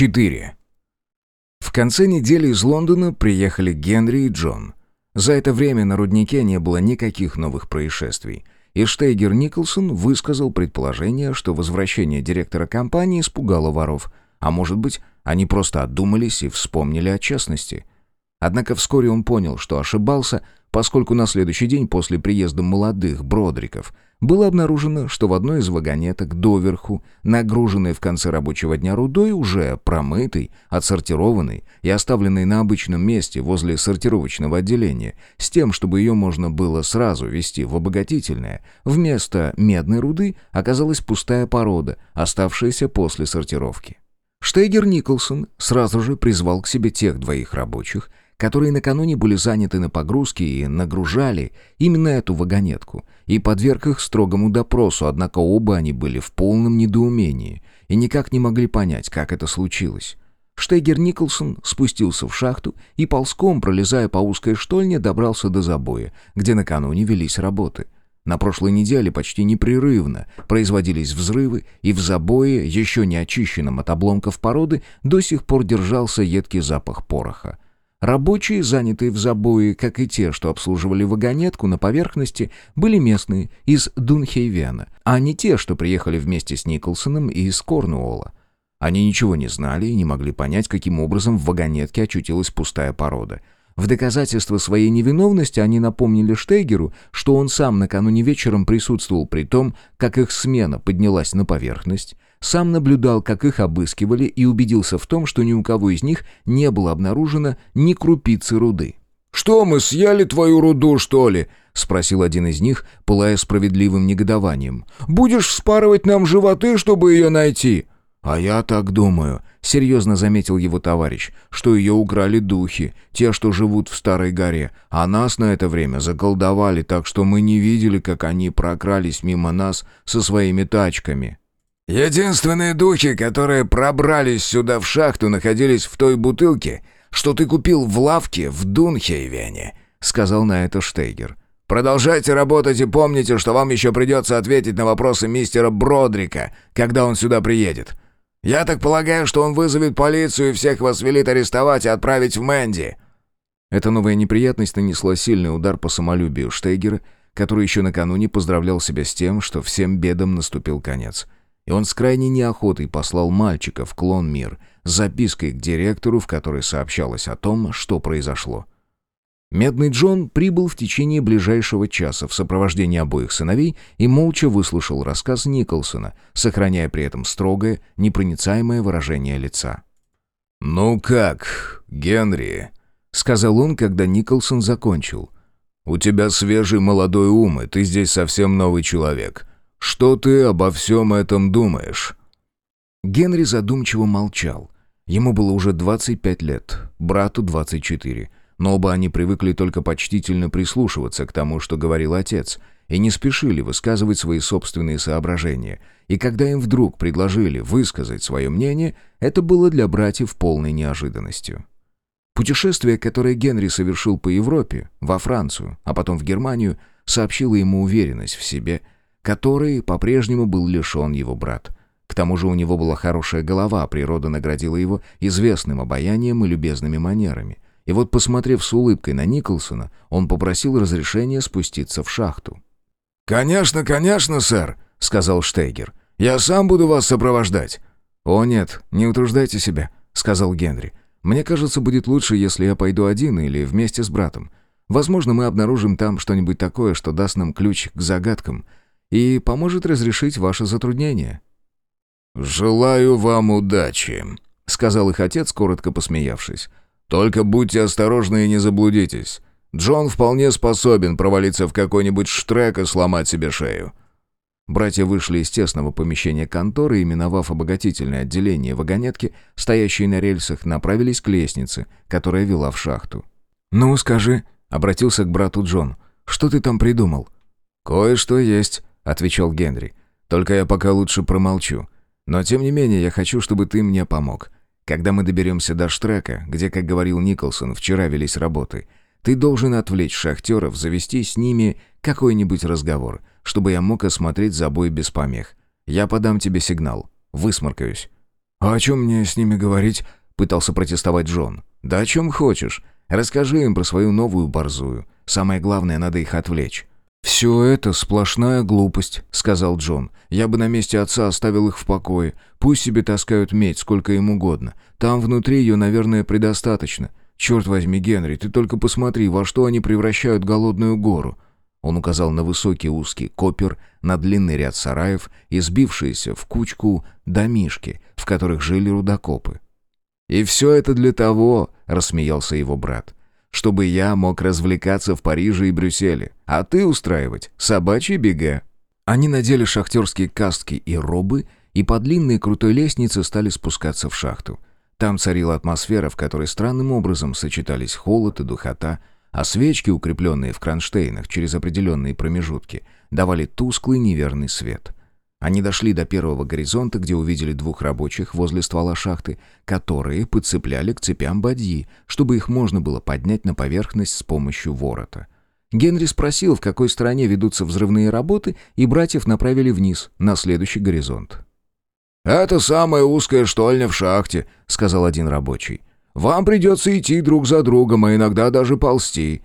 4. В конце недели из Лондона приехали Генри и Джон. За это время на руднике не было никаких новых происшествий, и Штейгер Николсон высказал предположение, что возвращение директора компании испугало воров, а может быть, они просто отдумались и вспомнили о честности. Однако вскоре он понял, что ошибался, поскольку на следующий день после приезда молодых Бродриков – было обнаружено, что в одной из вагонеток доверху, нагруженной в конце рабочего дня рудой, уже промытой, отсортированной и оставленной на обычном месте возле сортировочного отделения, с тем, чтобы ее можно было сразу вести в обогатительное, вместо медной руды оказалась пустая порода, оставшаяся после сортировки. Штейгер Николсон сразу же призвал к себе тех двоих рабочих, которые накануне были заняты на погрузке и нагружали именно эту вагонетку, и подверг их строгому допросу, однако оба они были в полном недоумении и никак не могли понять, как это случилось. Штейгер Николсон спустился в шахту и ползком, пролезая по узкой штольне, добрался до забоя, где накануне велись работы. На прошлой неделе почти непрерывно производились взрывы, и в забое, еще не очищенном от обломков породы, до сих пор держался едкий запах пороха. Рабочие, занятые в забое, как и те, что обслуживали вагонетку на поверхности, были местные, из Дунхейвена, а не те, что приехали вместе с Николсоном и из Корнуолла. Они ничего не знали и не могли понять, каким образом в вагонетке очутилась пустая порода. В доказательство своей невиновности они напомнили Штейгеру, что он сам накануне вечером присутствовал при том, как их смена поднялась на поверхность, сам наблюдал, как их обыскивали, и убедился в том, что ни у кого из них не было обнаружено ни крупицы руды. «Что, мы съели твою руду, что ли?» — спросил один из них, пылая справедливым негодованием. «Будешь вспарывать нам животы, чтобы ее найти?» «А я так думаю», — серьезно заметил его товарищ, «что ее украли духи, те, что живут в Старой горе, а нас на это время заколдовали, так что мы не видели, как они прокрались мимо нас со своими тачками». «Единственные духи, которые пробрались сюда в шахту, находились в той бутылке, что ты купил в лавке в Дунхейвене», — сказал на это Штейгер. «Продолжайте работать и помните, что вам еще придется ответить на вопросы мистера Бродрика, когда он сюда приедет. Я так полагаю, что он вызовет полицию и всех вас велит арестовать и отправить в Мэнди». Эта новая неприятность нанесла сильный удар по самолюбию Штейгера, который еще накануне поздравлял себя с тем, что всем бедам наступил конец — и он с крайней неохотой послал мальчика в клон мир с запиской к директору, в которой сообщалось о том, что произошло. Медный Джон прибыл в течение ближайшего часа в сопровождении обоих сыновей и молча выслушал рассказ Николсона, сохраняя при этом строгое, непроницаемое выражение лица. «Ну как, Генри?» — сказал он, когда Николсон закончил. «У тебя свежий молодой ум, и ты здесь совсем новый человек. Что ты обо всем этом думаешь?» Генри задумчиво молчал. Ему было уже 25 лет, брату 24. Но оба они привыкли только почтительно прислушиваться к тому, что говорил отец, и не спешили высказывать свои собственные соображения. И когда им вдруг предложили высказать свое мнение, это было для братьев полной неожиданностью. Путешествие, которое Генри совершил по Европе, во Францию, а потом в Германию, сообщило ему уверенность в себе – которой по-прежнему был лишен его брат. К тому же у него была хорошая голова, природа наградила его известным обаянием и любезными манерами. И вот, посмотрев с улыбкой на Николсона, он попросил разрешения спуститься в шахту. «Конечно, конечно, сэр», — сказал Штейгер. «Я сам буду вас сопровождать». «О нет, не утруждайте себя», — сказал Генри. «Мне кажется, будет лучше, если я пойду один или вместе с братом. Возможно, мы обнаружим там что-нибудь такое, что даст нам ключ к загадкам и поможет разрешить ваше затруднение». «Желаю вам удачи», — сказал их отец, коротко посмеявшись. «Только будьте осторожны и не заблудитесь. Джон вполне способен провалиться в какой-нибудь штрек и сломать себе шею». Братья вышли из тесного помещения конторы и, миновав обогатительное отделение вагонетки, стоящие на рельсах, направились к лестнице, которая вела в шахту. «Ну, скажи», — обратился к брату Джон, — «что ты там придумал?» «Кое-что есть», — отвечал Генри. «Только я пока лучше промолчу. Но тем не менее я хочу, чтобы ты мне помог. Когда мы доберемся до Штрека, где, как говорил Николсон, вчера велись работы, ты должен отвлечь шахтеров, завести с ними какой-нибудь разговор, чтобы я мог осмотреть забой без помех. Я подам тебе сигнал. Высморкаюсь». «А о чем мне с ними говорить?» — пытался протестовать Джон. «Да о чем хочешь. Расскажи им про свою новую борзую. Самое главное, надо их отвлечь». «Все это сплошная глупость», — сказал Джон. «Я бы на месте отца оставил их в покое. Пусть себе таскают медь сколько им угодно. Там внутри ее, наверное, предостаточно. Черт возьми, Генри, ты только посмотри, во что они превращают голодную гору». Он указал на высокий узкий копер, на длинный ряд сараев и сбившиеся в кучку домишки, в которых жили рудокопы. «И все это для того», — рассмеялся его брат, «чтобы я мог развлекаться в Париже и Брюсселе, а ты устраивать собачьи бега». Они надели шахтерские каски и робы, и по длинной крутой лестнице стали спускаться в шахту. Там царила атмосфера, в которой странным образом сочетались холод и духота, а свечки, укрепленные в кронштейнах через определенные промежутки, давали тусклый неверный свет. Они дошли до первого горизонта, где увидели двух рабочих возле ствола шахты, которые подцепляли к цепям бадьи, чтобы их можно было поднять на поверхность с помощью ворота. Генри спросил, в какой стороне ведутся взрывные работы, и братьев направили вниз, на следующий горизонт. «Это самая узкая штольня в шахте», — сказал один рабочий. «Вам придется идти друг за другом, а иногда даже ползти.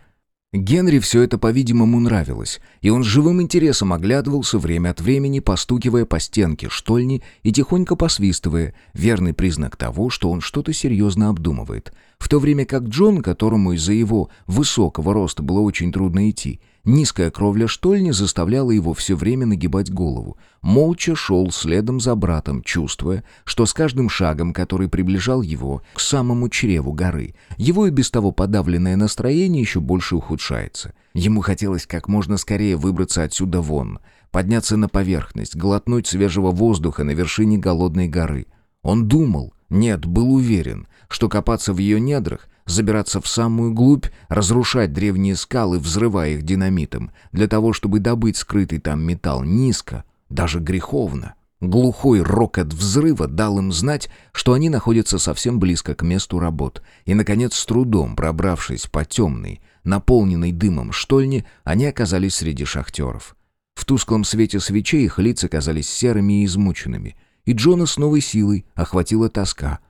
Генри все это, по-видимому, нравилось, и он живым интересом оглядывался время от времени, постукивая по стенке штольни и тихонько посвистывая, верный признак того, что он что-то серьезно обдумывает, в то время как Джон, которому из-за его высокого роста было очень трудно идти, Низкая кровля штольни заставляла его все время нагибать голову. Молча шел следом за братом, чувствуя, что с каждым шагом, который приближал его к самому чреву горы, его и без того подавленное настроение еще больше ухудшается. Ему хотелось как можно скорее выбраться отсюда вон, подняться на поверхность, глотнуть свежего воздуха на вершине голодной горы. Он думал, нет, был уверен, что копаться в ее недрах забираться в самую глубь, разрушать древние скалы, взрывая их динамитом, для того, чтобы добыть скрытый там металл низко, даже греховно. Глухой рокот взрыва дал им знать, что они находятся совсем близко к месту работ, и, наконец, с трудом пробравшись по темной, наполненной дымом штольне, они оказались среди шахтеров. В тусклом свете свечей их лица казались серыми и измученными, и Джона с новой силой охватила тоска —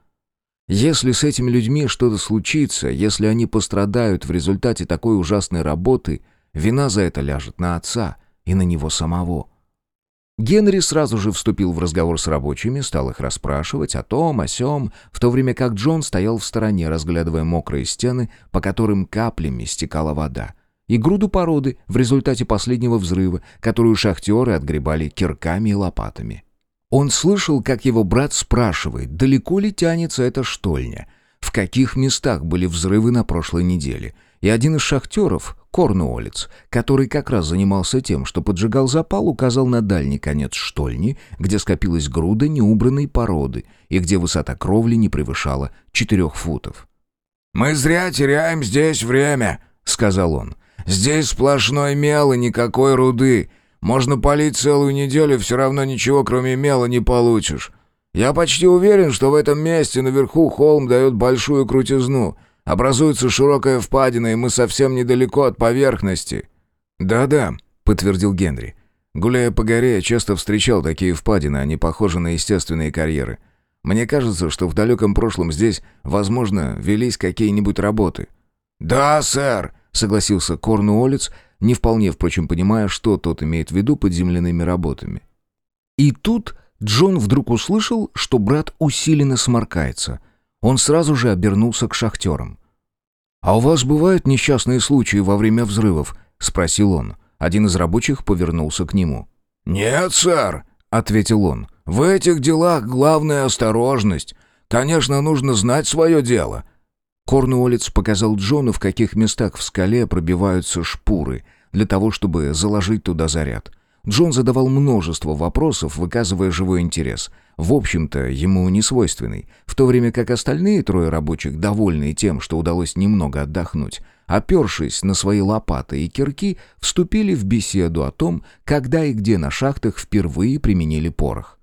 если с этими людьми что-то случится, если они пострадают в результате такой ужасной работы, вина за это ляжет на отца и на него самого. Генри сразу же вступил в разговор с рабочими, стал их расспрашивать о том, о сём, в то время как Джон стоял в стороне, разглядывая мокрые стены, по которым каплями стекала вода, и груду породы в результате последнего взрыва, которую шахтеры отгребали кирками и лопатами. Он слышал, как его брат спрашивает, далеко ли тянется эта штольня, в каких местах были взрывы на прошлой неделе. И один из шахтеров, Корнуолец, который как раз занимался тем, что поджигал запал, указал на дальний конец штольни, где скопилась груда неубранной породы и где высота кровли не превышала четырех футов. «Мы зря теряем здесь время», — сказал он. «Здесь сплошной мел и никакой руды. Можно полить целую неделю, все равно ничего кроме мела не получишь. Я почти уверен, что в этом месте наверху холм дает большую крутизну. Образуется широкая впадина, и мы совсем недалеко от поверхности». «Да-да», — подтвердил Генри. «Гуляя по горе, я часто встречал такие впадины, они похожи на естественные карьеры. Мне кажется, что в далеком прошлом здесь, возможно, велись какие-нибудь работы». «Да, сэр», — согласился Корнуолец, не вполне, впрочем, понимая, что тот имеет в виду под земляными работами. И тут Джон вдруг услышал, что брат усиленно сморкается. Он сразу же обернулся к шахтерам. «А у вас бывают несчастные случаи во время взрывов?» — спросил он. Один из рабочих повернулся к нему. «Нет, сэр», — ответил он. «В этих делах главная осторожность. Конечно, нужно знать свое дело. Корнуолец показал Джону, в каких местах в скале пробиваются шпуры, для того, чтобы заложить туда заряд. Джон задавал множество вопросов, выказывая живой интерес. В общем-то, ему не свойственный. В то время как остальные трое рабочих, довольные тем, что удалось немного отдохнуть, опершись на свои лопаты и кирки, вступили в беседу о том, когда и где на шахтах впервые применили порох.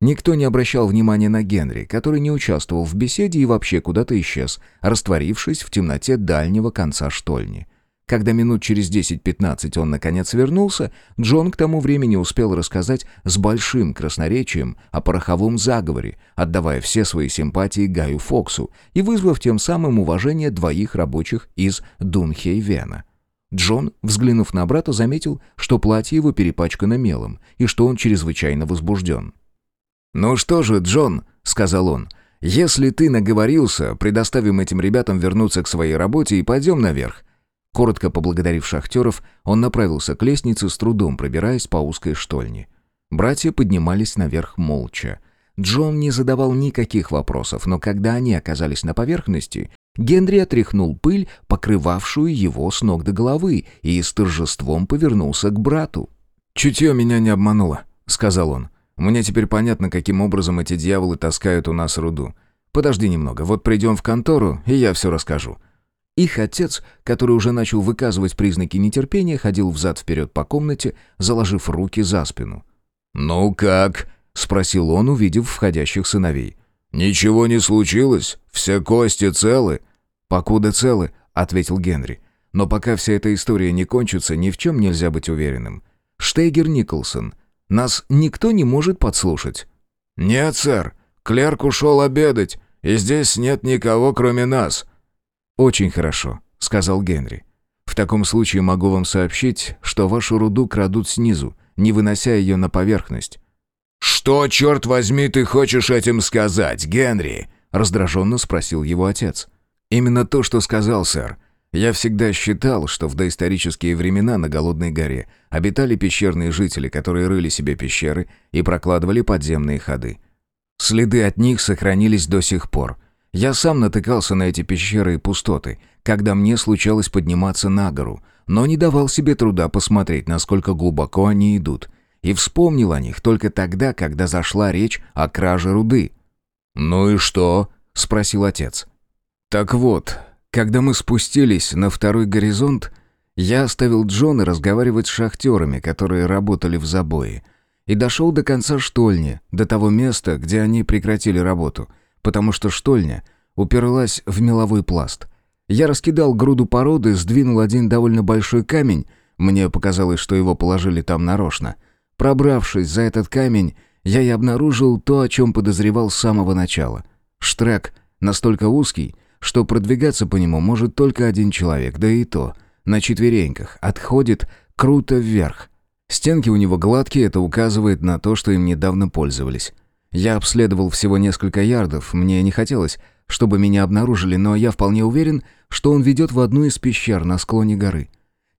Никто не обращал внимания на Генри, который не участвовал в беседе и вообще куда-то исчез, растворившись в темноте дальнего конца штольни. Когда минут через 10-15 он наконец вернулся, Джон к тому времени успел рассказать с большим красноречием о пороховом заговоре, отдавая все свои симпатии Гаю Фоксу и вызвав тем самым уважение двоих рабочих из Дунхейвена. Джон, взглянув на брата, заметил, что платье его перепачкано мелом и что он чрезвычайно возбужден. «Ну что же, Джон», — сказал он, — «если ты наговорился, предоставим этим ребятам вернуться к своей работе и пойдем наверх. Коротко поблагодарив шахтеров, он направился к лестнице, с трудом пробираясь по узкой штольне. Братья поднимались наверх молча. Джон не задавал никаких вопросов, но когда они оказались на поверхности, Генри отряхнул пыль, покрывавшую его с ног до головы, и с торжеством повернулся к брату. «Чутье меня не обмануло», — сказал он. «Мне теперь понятно, каким образом эти дьяволы таскают у нас руду. Подожди немного, вот придем в контору, и я все расскажу. Их отец, который уже начал выказывать признаки нетерпения, ходил взад-вперед по комнате, заложив руки за спину. «Ну как?» — спросил он, увидев входящих сыновей. «Ничего не случилось? Все кости целы?» «Покуда целы», — ответил Генри. «Но пока вся эта история не кончится, ни в чем нельзя быть уверенным. Штейгер Николсон, нас никто не может подслушать». «Нет, сэр. Клерк ушел обедать, и здесь нет никого, кроме нас. «Очень хорошо», — сказал Генри. «В таком случае могу вам сообщить, что вашу руду крадут снизу, не вынося ее на поверхность». «Что, черт возьми, ты хочешь этим сказать, Генри?» — раздраженно спросил его отец. «Именно то, что сказал, сэр. Я всегда считал, что в доисторические времена на Голодной горе обитали пещерные жители, которые рыли себе пещеры и прокладывали подземные ходы. Следы от них сохранились до сих пор — я сам натыкался на эти пещеры и пустоты, когда мне случалось подниматься на гору, но не давал себе труда посмотреть, насколько глубоко они идут, и вспомнил о них только тогда, когда зашла речь о краже руды. «Ну и что?» — спросил отец. «Так вот, когда мы спустились на второй горизонт, я оставил Джона разговаривать с шахтерами, которые работали в забое, и дошел до конца штольни, до того места, где они прекратили работу — потому что штольня уперлась в меловой пласт. Я раскидал груду породы, сдвинул один довольно большой камень, мне показалось, что его положили там нарочно. Пробравшись за этот камень, я и обнаружил то, о чем подозревал с самого начала. Штрек настолько узкий, что продвигаться по нему может только один человек, да и то, на четвереньках, отходит круто вверх. Стенки у него гладкие, это указывает на то, что им недавно пользовались. Я обследовал всего несколько ярдов, мне не хотелось, чтобы меня обнаружили, но я вполне уверен, что он ведет в одну из пещер на склоне горы.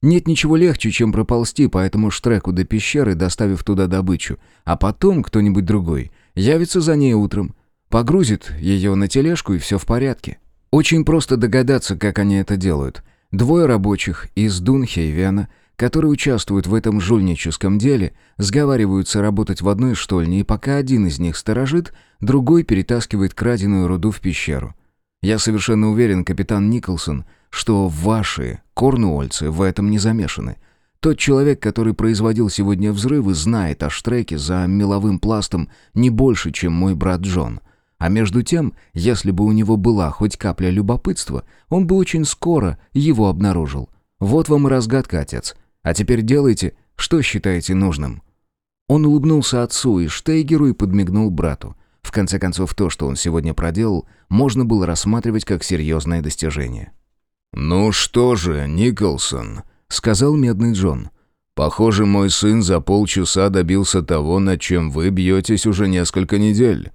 Нет ничего легче, чем проползти по этому штреку до пещеры, доставив туда добычу, а потом кто-нибудь другой явится за ней утром, погрузит ее на тележку и все в порядке. Очень просто догадаться, как они это делают. Двое рабочих из Дунхейвена – которые участвуют в этом жульническом деле, сговариваются работать в одной штольне, и пока один из них сторожит, другой перетаскивает краденую руду в пещеру. Я совершенно уверен, капитан Николсон, что ваши корнуольцы в этом не замешаны. Тот человек, который производил сегодня взрывы, знает о штреке за меловым пластом не больше, чем мой брат Джон. А между тем, если бы у него была хоть капля любопытства, он бы очень скоро его обнаружил. Вот вам и разгадка, отец. А теперь делайте, что считаете нужным». Он улыбнулся отцу и Штейгеру и подмигнул брату. В конце концов, то, что он сегодня проделал, можно было рассматривать как серьезное достижение. «Ну что же, Николсон», — сказал Медный Джон, — «похоже, мой сын за полчаса добился того, над чем вы бьетесь уже несколько недель.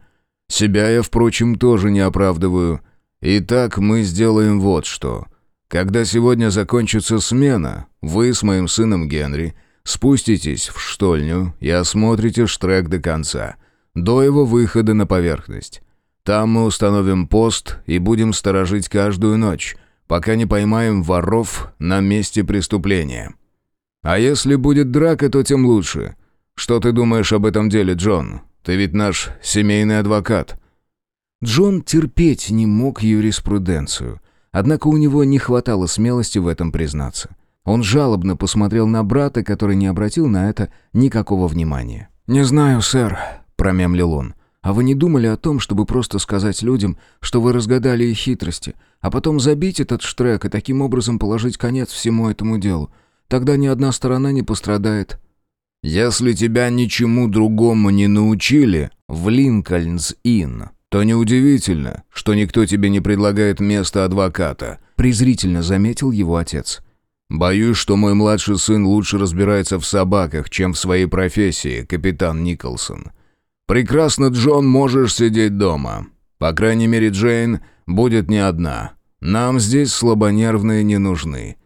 Себя я, впрочем, тоже не оправдываю. Итак, мы сделаем вот что. Когда сегодня закончится смена, вы с моим сыном Генри спуститесь в штольню и осмотрите штрек до конца, до его выхода на поверхность. Там мы установим пост и будем сторожить каждую ночь, пока не поймаем воров на месте преступления. А если будет драка, то тем лучше. Что ты думаешь об этом деле, Джон? Ты ведь наш семейный адвокат». Джон терпеть не мог юриспруденцию, Однако у него не хватало смелости в этом признаться. Он жалобно посмотрел на брата, который не обратил на это никакого внимания. «Не знаю, сэр», — промямлил он. А вы не думали о том, чтобы просто сказать людям, что вы разгадали их хитрости, а потом забить этот штрек и таким образом положить конец всему этому делу? Тогда ни одна сторона не пострадает». «Если тебя ничему другому не научили в Линкольнс-Инн, то неудивительно, что никто тебе не предлагает место адвоката», презрительно заметил его отец. «Боюсь, что мой младший сын лучше разбирается в собаках, чем в своей профессии, капитан Николсон. Прекрасно, Джон, можешь сидеть дома. По крайней мере, Джейн будет не одна. Нам здесь слабонервные не нужны.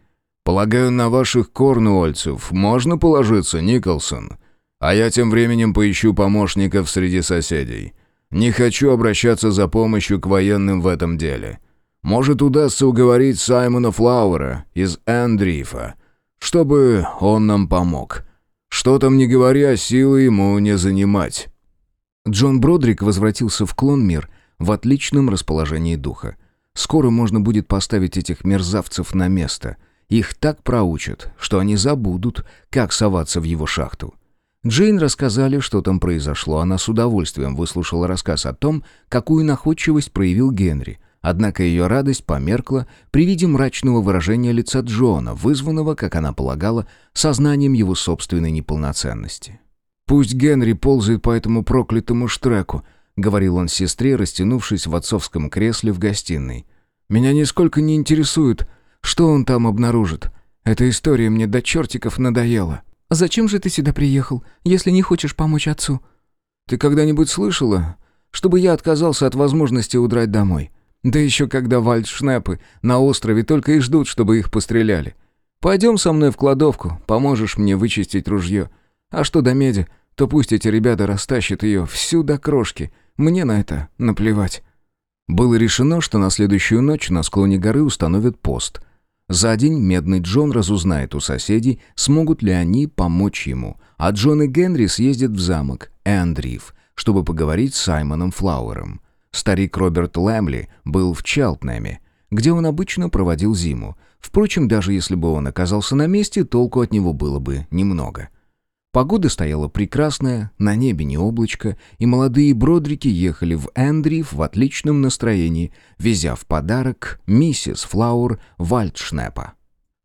Полагаю, на ваших корнуольцев можно положиться, Николсон? А я тем временем поищу помощников среди соседей. Не хочу обращаться за помощью к военным в этом деле. Может, удастся уговорить Саймона Флауэра из Эндрифа, чтобы он нам помог. Что там не говоря, силы ему не занимать». Джон Бродрик возвратился в Клонмир в отличном расположении духа. Скоро можно будет поставить этих мерзавцев на место. Их так проучат, что они забудут, как соваться в его шахту. Джейн рассказали, что там произошло. Она с удовольствием выслушала рассказ о том, какую находчивость проявил Генри. Однако ее радость померкла при виде мрачного выражения лица Джона, вызванного, как она полагала, сознанием его собственной неполноценности. «Пусть Генри ползает по этому проклятому штреку», — говорил он сестре, растянувшись в отцовском кресле в гостиной. «Меня нисколько не интересует, что он там обнаружит. Эта история мне до чертиков надоела». «Зачем же ты сюда приехал, если не хочешь помочь отцу?» «Ты когда-нибудь слышала, чтобы я отказался от возможности удрать домой? Да еще когда вальдшнепы на острове только и ждут, чтобы их постреляли. Пойдем со мной в кладовку, поможешь мне вычистить ружье. А что до меди, то пусть эти ребята растащат ее всю до крошки. Мне на это наплевать». Было решено, что на следующую ночь на склоне горы установят пост. За день Медный Джон разузнает у соседей, смогут ли они помочь ему, а Джон и Генри съездят в замок Эндриф, чтобы поговорить с Саймоном Флауэром. Старик Роберт Лэмли был в Челтнеме, где он обычно проводил зиму. Впрочем, даже если бы он оказался на месте, толку от него было бы немного. Погода стояла прекрасная, на небе не облачко, и молодые бродрики ехали в Эндриф в отличном настроении, везя в подарок миссис Флауэр Вальдшнепа.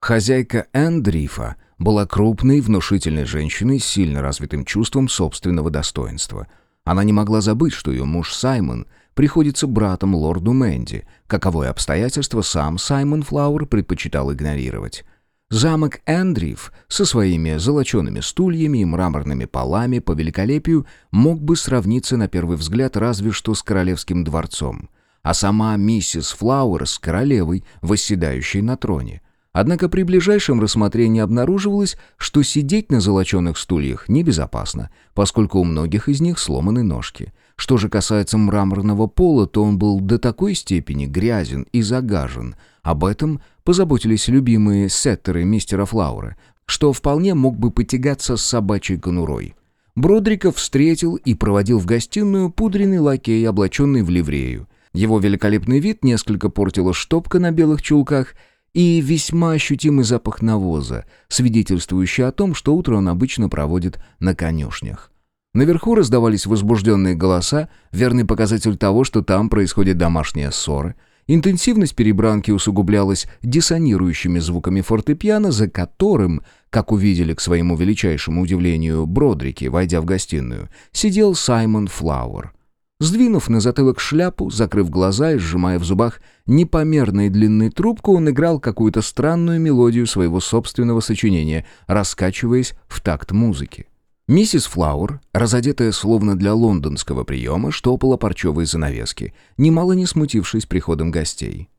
Хозяйка Эндрифа была крупной, внушительной женщиной с сильно развитым чувством собственного достоинства. Она не могла забыть, что ее муж Саймон приходится братом лорду Мэнди, каковое обстоятельство сам Саймон Флауэр предпочитал игнорировать. Замок Эндриф со своими золочеными стульями и мраморными полами по великолепию мог бы сравниться на первый взгляд разве что с королевским дворцом, а сама миссис Флауэр с королевой, восседающей на троне. Однако при ближайшем рассмотрении обнаруживалось, что сидеть на золоченых стульях небезопасно, поскольку у многих из них сломаны ножки. Что же касается мраморного пола, то он был до такой степени грязен и загажен. Об этом позаботились любимые сеттеры мистера Флаура, что вполне мог бы потягаться с собачьей конурой. Бродриков встретил и проводил в гостиную пудренный лакей, облаченный в ливрею. Его великолепный вид несколько портила штопка на белых чулках и весьма ощутимый запах навоза, свидетельствующий о том, что утро он обычно проводит на конюшнях. Наверху раздавались возбужденные голоса, верный показатель того, что там происходят домашние ссоры – Интенсивность перебранки усугублялась диссонирующими звуками фортепиано, за которым, как увидели к своему величайшему удивлению Бродрики, войдя в гостиную, сидел Саймон Флауэр. Сдвинув на затылок шляпу, закрыв глаза и сжимая в зубах непомерной длинной трубку, он играл какую-то странную мелодию своего собственного сочинения, раскачиваясь в такт музыки. Миссис Флауэр, разодетая словно для лондонского приема, штопала парчевые занавески, немало не смутившись приходом гостей.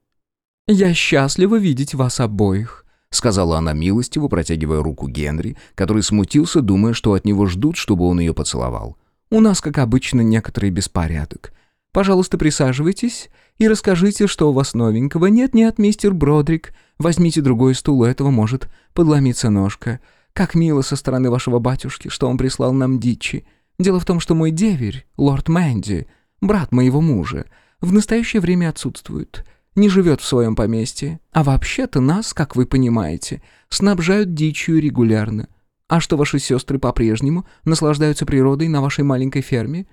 «Я счастлива видеть вас обоих», — сказала она милостиво, протягивая руку Генри, который смутился, думая, что от него ждут, чтобы он ее поцеловал. «У нас, как обычно, некоторый беспорядок. Пожалуйста, присаживайтесь и расскажите, что у вас новенького. Нет-нет, мистер Бродрик, возьмите другой стул, у этого может подломиться ножка. Как мило со стороны вашего батюшки, что он прислал нам дичи. Дело в том, что мой деверь, лорд Мэнди, брат моего мужа, в настоящее время отсутствует, не живет в своем поместье, а вообще-то нас, как вы понимаете, снабжают дичью регулярно. А что ваши сестры по-прежнему наслаждаются природой на вашей маленькой ферме?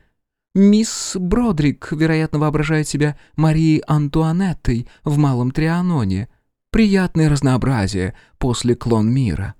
Мисс Бродрик, вероятно, воображает себя Марией Антуанеттой в Малом Трианоне. Приятное разнообразие после клон мира».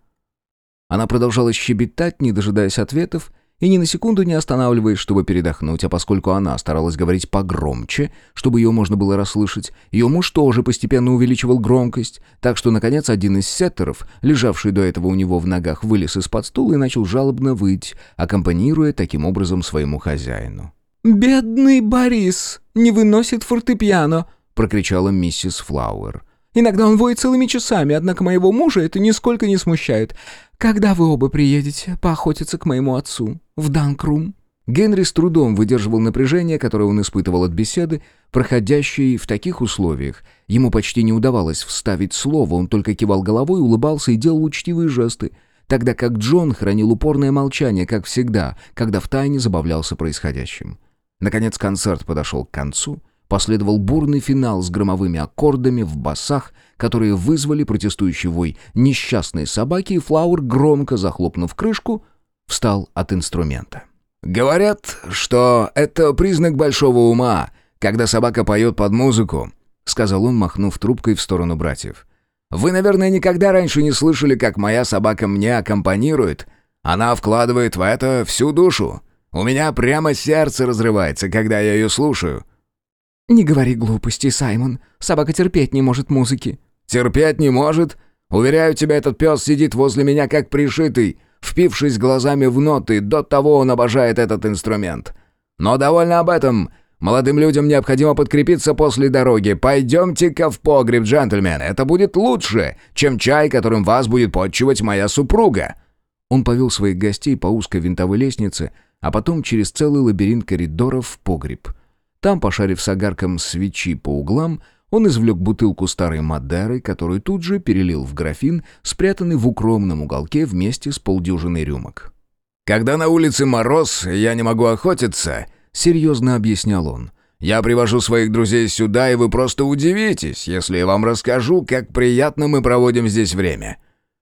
Она продолжала щебетать, не дожидаясь ответов, и ни на секунду не останавливаясь, чтобы передохнуть, а поскольку она старалась говорить погромче, чтобы ее можно было расслышать, ее муж тоже постепенно увеличивал громкость, так что, наконец, один из сеттеров, лежавший до этого у него в ногах, вылез из-под стула и начал жалобно выть, аккомпанируя таким образом своему хозяину. «Бедный Борис не выносит фортепиано!» — прокричала миссис Флауэр. Иногда он воет целыми часами, однако моего мужа это нисколько не смущает. Когда вы оба приедете поохотиться к моему отцу в Данкрум?» Генри с трудом выдерживал напряжение, которое он испытывал от беседы, проходящей в таких условиях. Ему почти не удавалось вставить слово, он только кивал головой, улыбался и делал учтивые жесты, тогда как Джон хранил упорное молчание, как всегда, когда втайне забавлялся происходящим. Наконец концерт подошел к концу — Последовал бурный финал с громовыми аккордами в басах, которые вызвали протестующий вой несчастной собаки, и Флауэр, громко захлопнув крышку, встал от инструмента. «Говорят, что это признак большого ума, когда собака поет под музыку», — сказал он, махнув трубкой в сторону братьев. «Вы, наверное, никогда раньше не слышали, как моя собака мне аккомпанирует. Она вкладывает в это всю душу. У меня прямо сердце разрывается, когда я ее слушаю». «Не говори глупости, Саймон. Собака терпеть не может музыки». «Терпеть не может? Уверяю тебя, этот пес сидит возле меня как пришитый, впившись глазами в ноты, до того он обожает этот инструмент. Но довольно об этом. Молодым людям необходимо подкрепиться после дороги. Пойдемте-ка в погреб, джентльмен. Это будет лучше, чем чай, которым вас будет подчивать моя супруга». Он повел своих гостей по узкой винтовой лестнице, а потом через целый лабиринт коридоров в погреб – там, пошарив с огарком свечи по углам, он извлек бутылку старой Мадеры, которую тут же перелил в графин, спрятанный в укромном уголке вместе с полдюжиной рюмок. «Когда на улице мороз, я не могу охотиться», — серьезно объяснял он. «Я привожу своих друзей сюда, и вы просто удивитесь, если я вам расскажу, как приятно мы проводим здесь время.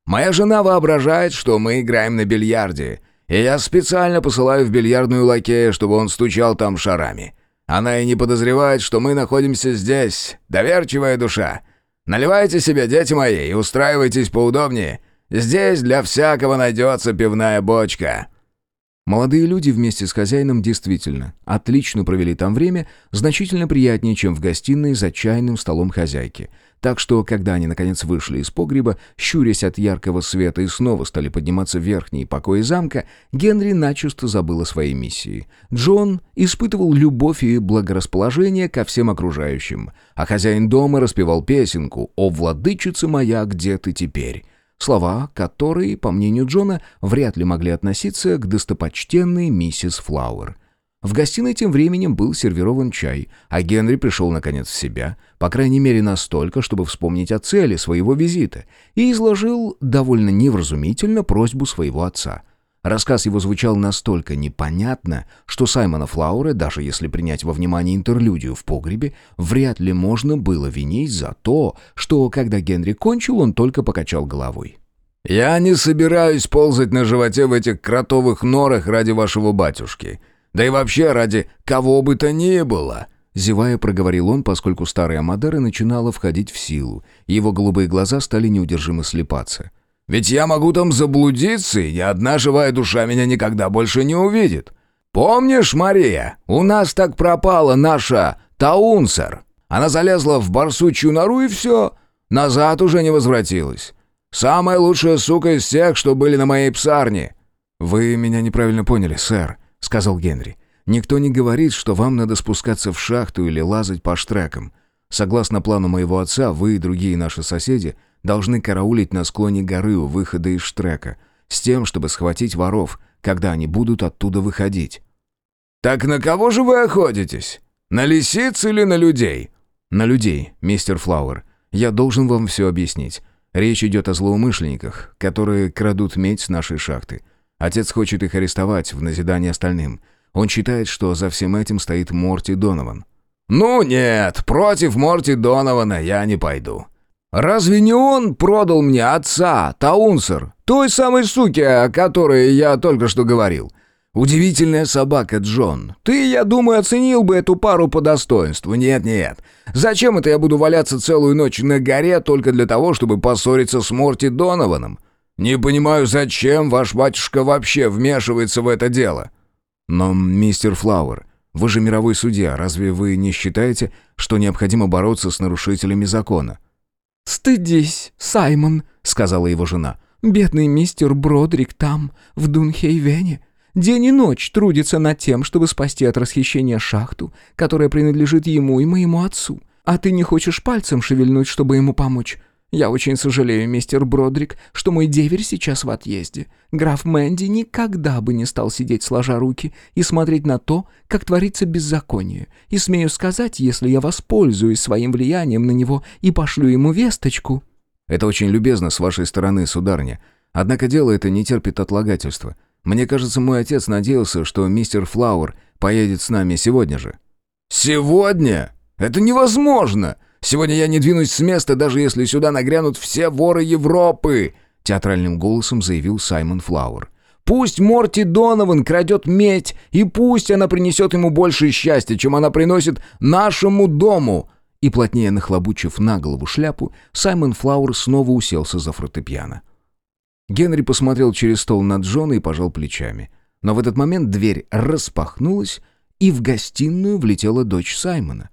Моя жена воображает, что мы играем на бильярде, и я специально посылаю в бильярдную лакея, чтобы он стучал там шарами». Она и не подозревает, что мы находимся здесь. Доверчивая душа. Наливайте себе, дети мои, и устраивайтесь поудобнее. Здесь для всякого найдется пивная бочка». Молодые люди вместе с хозяином действительно отлично провели там время, значительно приятнее, чем в гостиной за чайным столом хозяйки. Так что, когда они наконец вышли из погреба, щурясь от яркого света и снова стали подниматься в верхние покои замка, Генри начисто забыл о своей миссии. Джон испытывал любовь и благорасположение ко всем окружающим, а хозяин дома распевал песенку «О, владычица моя, где ты теперь?», слова которые, по мнению Джона, вряд ли могли относиться к достопочтенной миссис Флауэр. В гостиной тем временем был сервирован чай, а Генри пришел наконец в себя, по крайней мере настолько, чтобы вспомнить о цели своего визита, и изложил довольно невразумительно просьбу своего отца. Рассказ его звучал настолько непонятно, что Саймона Флаура, даже если принять во внимание интерлюдию в погребе, вряд ли можно было винить за то, что, когда Генри кончил, он только покачал головой. «Я не собираюсь ползать на животе в этих кротовых норах ради вашего батюшки», да и вообще ради кого бы то ни было!» Зевая, проговорил он, поскольку старая Мадера начинала входить в силу, его голубые глаза стали неудержимо слепаться. «Ведь я могу там заблудиться, и ни одна живая душа меня никогда больше не увидит. Помнишь, Мария, у нас так пропала наша Таунсер? Она залезла в барсучью нору и все, назад уже не возвратилась. Самая лучшая сука из всех, что были на моей псарне». «Вы меня неправильно поняли, сэр», — сказал Генри. «Никто не говорит, что вам надо спускаться в шахту или лазать по штрекам. Согласно плану моего отца, вы и другие наши соседи должны караулить на склоне горы у выхода из штрека, с тем, чтобы схватить воров, когда они будут оттуда выходить». «Так на кого же вы охотитесь? На лисиц или на людей?» «На людей, мистер Флауэр. Я должен вам все объяснить. Речь идет о злоумышленниках, которые крадут медь с нашей шахты. Отец хочет их арестовать в назидание остальным. Он считает, что за всем этим стоит Морти Донован. «Ну нет, против Морти Донована я не пойду. Разве не он продал мне отца, Таунсер, той самой суки, о которой я только что говорил? Удивительная собака, Джон. Ты, я думаю, оценил бы эту пару по достоинству. Нет-нет. Зачем это я буду валяться целую ночь на горе только для того, чтобы поссориться с Морти Донованом? Не понимаю, зачем ваш батюшка вообще вмешивается в это дело. Но, мистер Флауэр, вы же мировой судья. Разве вы не считаете, что необходимо бороться с нарушителями закона? «Стыдись, Саймон», — сказала его жена. «Бедный мистер Бродрик там, в Дунхейвене. День и ночь трудится над тем, чтобы спасти от расхищения шахту, которая принадлежит ему и моему отцу. А ты не хочешь пальцем шевельнуть, чтобы ему помочь? Я очень сожалею, мистер Бродрик, что мой деверь сейчас в отъезде. Граф Мэнди никогда бы не стал сидеть сложа руки и смотреть на то, как творится беззаконие. И смею сказать, если я воспользуюсь своим влиянием на него и пошлю ему весточку...» «Это очень любезно с вашей стороны, сударня. Однако дело это не терпит отлагательства. Мне кажется, мой отец надеялся, что мистер Флауэр поедет с нами сегодня же». «Сегодня? Это невозможно! Сегодня я не двинусь с места, даже если сюда нагрянут все воры Европы!» Театральным голосом заявил Саймон Флауэр. «Пусть Морти Донован крадет медь, и пусть она принесет ему больше счастья, чем она приносит нашему дому!» И плотнее нахлобучив на голову шляпу, Саймон Флауэр снова уселся за фортепиано. Генри посмотрел через стол на Джона и пожал плечами. Но в этот момент дверь распахнулась, и в гостиную влетела дочь Саймона.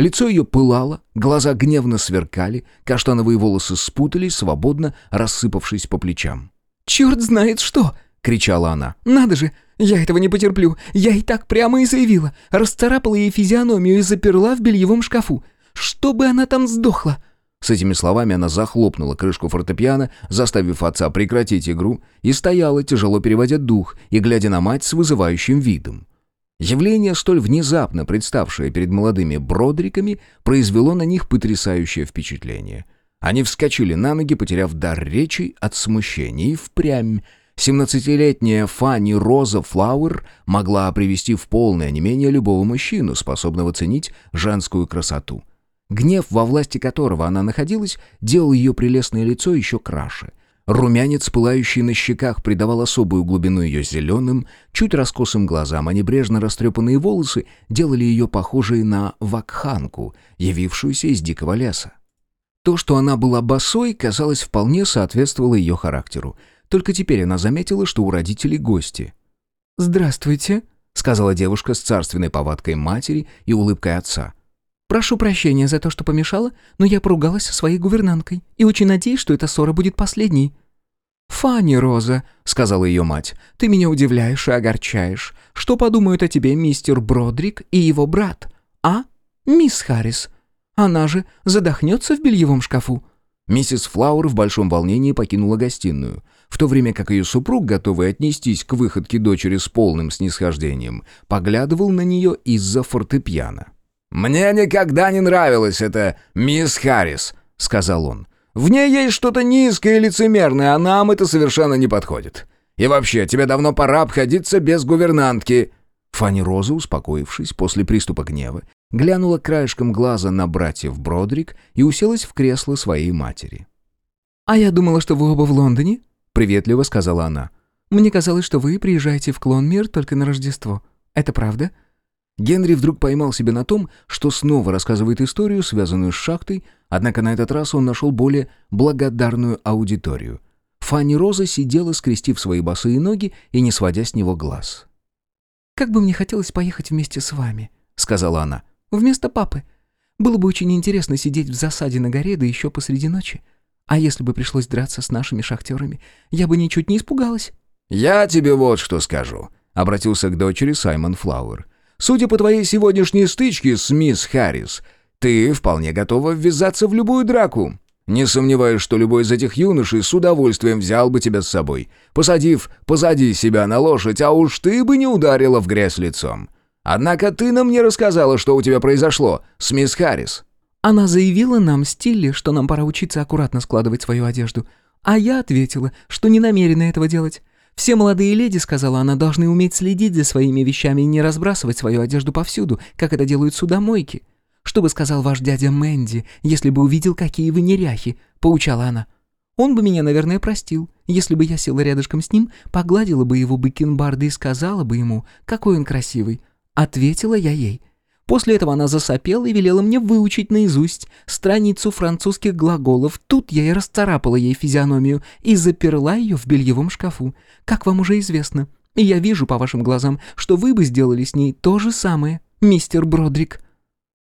Лицо ее пылало, глаза гневно сверкали, каштановые волосы спутались, свободно рассыпавшись по плечам. «Черт знает что!» — кричала она. «Надо же! Я этого не потерплю! Я и так прямо и заявила! Расцарапала ей физиономию и заперла в бельевом шкафу! Чтобы она там сдохла!» С этими словами она захлопнула крышку фортепиано, заставив отца прекратить игру, и стояла, тяжело переводя дух и глядя на мать с вызывающим видом. Явление, столь внезапно представшее перед молодыми бродриками, произвело на них потрясающее впечатление. Они вскочили на ноги, потеряв дар речи от смущения, и впрямь Семнадцатилетняя Фанни Роза Флауэр могла привести в полное онемение любого мужчину, способного ценить женскую красоту. Гнев, во власти которого она находилась, делал ее прелестное лицо еще краше. Румянец, пылающий на щеках, придавал особую глубину ее зеленым, чуть раскосым глазам, а небрежно растрепанные волосы делали ее похожей на вакханку, явившуюся из дикого леса. То, что она была босой, казалось, вполне соответствовало ее характеру. Только теперь она заметила, что у родителей гости. «Здравствуйте», — сказала девушка с царственной повадкой матери и улыбкой отца. Прошу прощения за то, что помешала, но я поругалась со своей гувернанткой и очень надеюсь, что эта ссора будет последней». «Фанни, Роза», — сказала ее мать, — «ты меня удивляешь и огорчаешь. Что подумают о тебе мистер Бродрик и его брат? А, мисс Харрис? Она же задохнется в бельевом шкафу». Миссис Флауэр в большом волнении покинула гостиную, в то время как ее супруг, готовый отнестись к выходке дочери с полным снисхождением, поглядывал на нее из-за фортепиано. «Мне никогда не нравилась эта мисс Харрис», — сказал он. «В ней есть что-то низкое и лицемерное, а нам это совершенно не подходит. И вообще, тебе давно пора обходиться без гувернантки». Фанни Роза, успокоившись после приступа гнева, глянула краешком глаза на братьев Бродрик и уселась в кресло своей матери. «А я думала, что вы оба в Лондоне», — приветливо сказала она. «Мне казалось, что вы приезжаете в Клонмир только на Рождество. Это правда?» Генри вдруг поймал себя на том, что снова рассказывает историю, связанную с шахтой, однако на этот раз он нашел более благодарную аудиторию. Фанни Роза сидела, скрестив свои босые ноги и не сводя с него глаз. «Как бы мне хотелось поехать вместе с вами», — сказала она, — «вместо папы. Было бы очень интересно сидеть в засаде на горе, да еще посреди ночи. А если бы пришлось драться с нашими шахтерами, я бы ничуть не испугалась». «Я тебе вот что скажу», — обратился к дочери Саймон Флауэр. Судя по твоей сегодняшней стычке с мисс Харрис, ты вполне готова ввязаться в любую драку. Не сомневаюсь, что любой из этих юношей с удовольствием взял бы тебя с собой, посадив позади себя на лошадь, а уж ты бы не ударила в грязь лицом. Однако ты нам не рассказала, что у тебя произошло с мисс Харрис». Она заявила нам, Стилли, что нам пора учиться аккуратно складывать свою одежду. А я ответила, что не намерена этого делать. Все молодые леди, сказала она, должны уметь следить за своими вещами и не разбрасывать свою одежду повсюду, как это делают судомойки. Что бы сказал ваш дядя Мэнди, если бы увидел, какие вы неряхи, поучала она. Он бы меня, наверное, простил. Если бы я села рядышком с ним, погладила бы его бакенбарды и сказала бы ему, какой он красивый. Ответила я ей. После этого она засопела и велела мне выучить наизусть страницу французских глаголов. Тут я и расцарапала ей физиономию и заперла ее в бельевом шкафу. Как вам уже известно. И я вижу по вашим глазам, что вы бы сделали с ней то же самое, мистер Бродрик».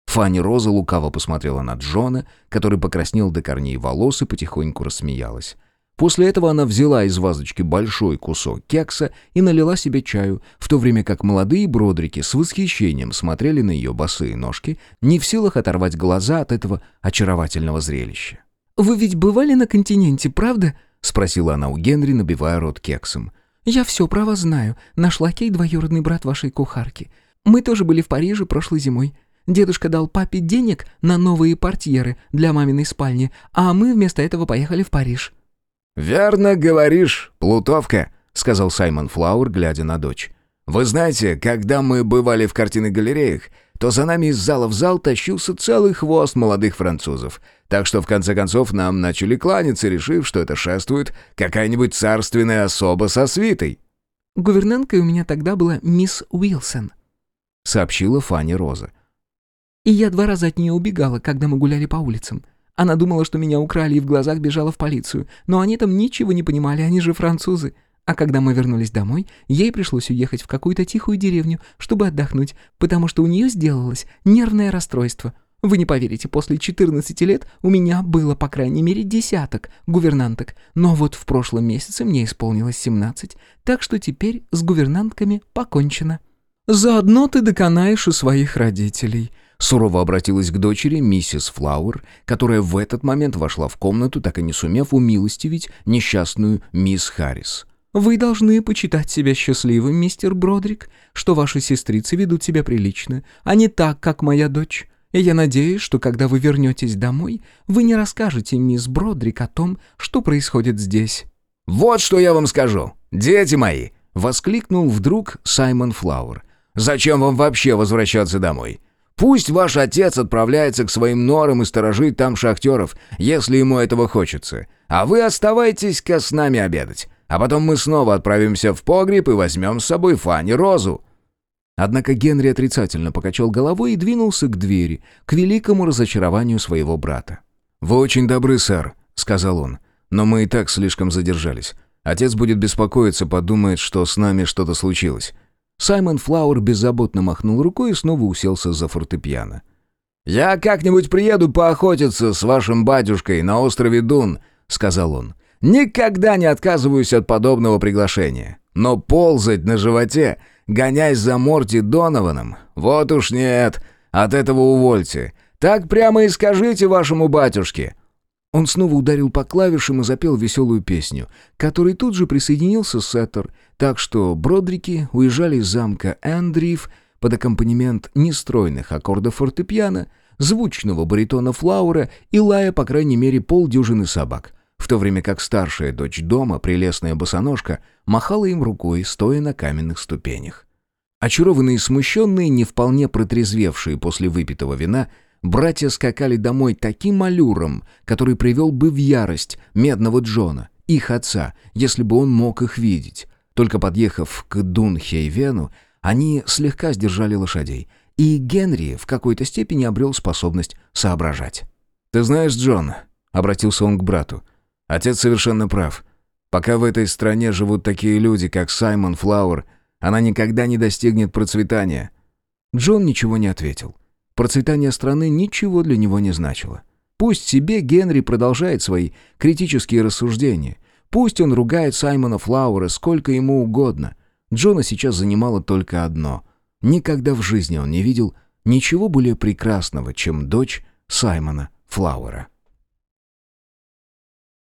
Фанни Роза лукаво посмотрела на Джона, который покраснел до корней волос и потихоньку рассмеялась. После этого она взяла из вазочки большой кусок кекса и налила себе чаю, в то время как молодые бродрики с восхищением смотрели на ее босые ножки, не в силах оторвать глаза от этого очаровательного зрелища. «Вы ведь бывали на континенте, правда?» — спросила она у Генри, набивая рот кексом. «Я все про вас знаю. Наш лакей — двоюродный брат вашей кухарки. Мы тоже были в Париже прошлой зимой. Дедушка дал папе денег на новые портьеры для маминой спальни, а мы вместо этого поехали в Париж». «Верно говоришь, плутовка», — сказал Саймон Флауэр, глядя на дочь. «Вы знаете, когда мы бывали в картинных галереях, то за нами из зала в зал тащился целый хвост молодых французов. Так что в конце концов нам начали кланяться, решив, что это шествует какая-нибудь царственная особа со свитой». «Гувернанткой у меня тогда была мисс Уилсон», — сообщила Фанни Роза. «И я два раза от нее убегала, когда мы гуляли по улицам. Она думала, что меня украли и в глазах бежала в полицию. Но они там ничего не понимали, они же французы. А когда мы вернулись домой, ей пришлось уехать в какую-то тихую деревню, чтобы отдохнуть, потому что у нее сделалось нервное расстройство. Вы не поверите, после 14 лет у меня было по крайней мере десяток гувернанток, но вот в прошлом месяце мне исполнилось 17, так что теперь с гувернантками покончено. Заодно ты доконаешь у своих родителей, Сурово обратилась к дочери миссис Флауэр, которая в этот момент вошла в комнату, так и не сумев умилостивить несчастную мисс Харрис. «Вы должны почитать себя счастливым, мистер Бродрик, что ваши сестрицы ведут себя прилично, а не так, как моя дочь. И я надеюсь, что когда вы вернетесь домой, вы не расскажете мисс Бродрик о том, что происходит здесь». «Вот что я вам скажу, дети мои!» — воскликнул вдруг Саймон Флауэр. «Зачем вам вообще возвращаться домой? Пусть ваш отец отправляется к своим норам и сторожит там шахтеров, если ему этого хочется. А вы оставайтесь-ка с нами обедать. А потом мы снова отправимся в погреб и возьмем с собой Фанни Розу». Однако Генри отрицательно покачал головой и двинулся к двери, к великому разочарованию своего брата. «Вы очень добры, сэр», — сказал он, — «но мы и так слишком задержались. Отец будет беспокоиться, подумает, что с нами что-то случилось. Саймон Флауэр беззаботно махнул рукой и снова уселся за фортепиано. «Я как-нибудь приеду поохотиться с вашим батюшкой на острове Дун», — сказал он. «Никогда не отказываюсь от подобного приглашения. Но ползать на животе, гоняясь за Морти Донованом, вот уж нет, от этого увольте. Так прямо и скажите вашему батюшке». Он снова ударил по клавишам и запел веселую песню, к которой тут же присоединился Сеттер, так что Бродрики уезжали из замка Эндриф под аккомпанемент нестройных аккордов фортепиано, звучного баритона Флаура и лая, по крайней мере, полдюжины собак, в то время как старшая дочь дома, прелестная босоножка, махала им рукой, стоя на каменных ступенях. Очарованные и смущенные, не вполне протрезвевшие после выпитого вина, Братья скакали домой таким аллюром, который привел бы в ярость медного Джона, их отца, если бы он мог их видеть. Только подъехав к Дунхейвену, они слегка сдержали лошадей, и Генри в какой-то степени обрел способность соображать. «Ты знаешь, Джон», — обратился он к брату, — «отец совершенно прав. Пока в этой стране живут такие люди, как Саймон Флауэр, она никогда не достигнет процветания». Джон ничего не ответил. Процветание страны ничего для него не значило. Пусть себе Генри продолжает свои критические рассуждения. Пусть он ругает Саймона Флауэра сколько ему угодно. Джона сейчас занимало только одно. Никогда в жизни он не видел ничего более прекрасного, чем дочь Саймона Флауэра.